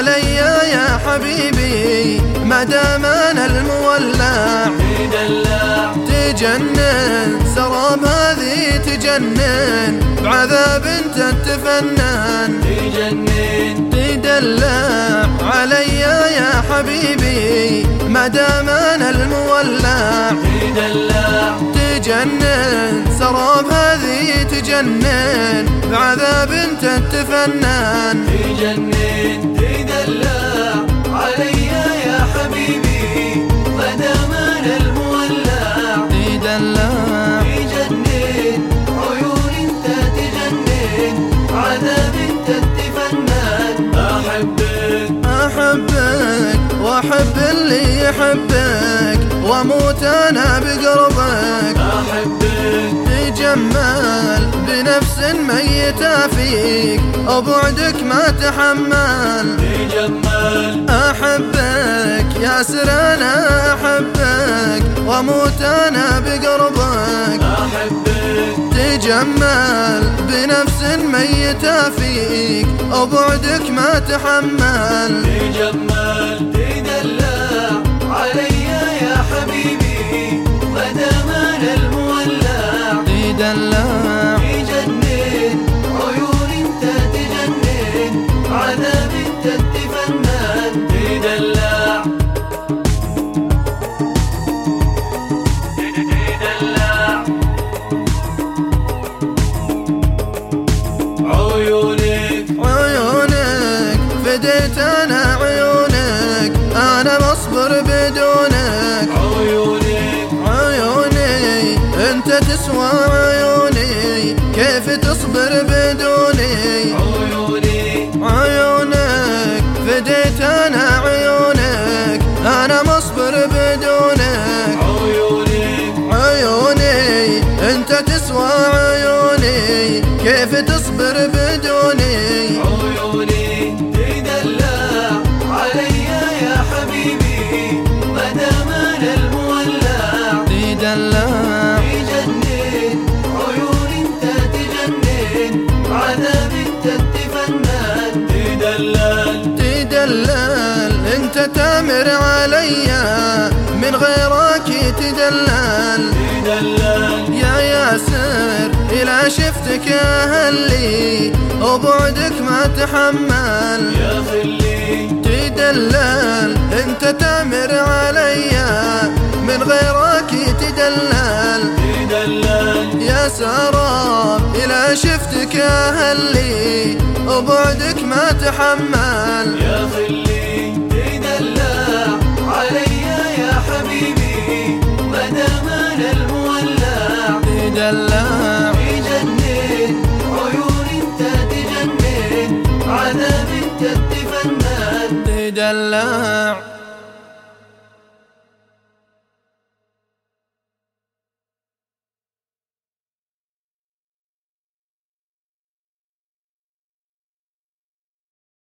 علي يا حبيبي ما دام أنا المولع تجنن سراب هذه تجنن بعذاب أنت تفنن تجنن تدلع علي يا حبيبي ما دام أنا المولع تدلع تجنن سراب هذه تجنن بعذاب أنت تفنن تجنن اللي يحبك وأموت أنا بقربك احبك تجمل بنفس ميتة فيك وبعدك ما تحمل. تجمل أحبك يا سر أنا أحبك وأموت أنا بقربك احبك تجمل بنفس ميتة فيك وبعدك ما تحمل. تجمل تدلع تجنن عيون انت تجنن عذاب انت تفنن تدلع تدلع عيونك. عيونك فديت أنا تسوى عيوني كيف تصبر بدوني؟ انت تدلل. تدلل. انت تامر عليا. من غيرك تدلل. تدلل. يا ياسر إلى شفتك يا هلي وبعدك ما تحمل. يا خلي. تدلل. انت تامر عليا. من غيرك تدلل. تدلل. يا سراب إلى شفتك يا هلي وبعدك ما تحمل. يا خلي تدلع علي يا حبيبي ما دام أنا المولع تدلع يجنن عيون أنت تجنن عذاب أنت تفنن تدلع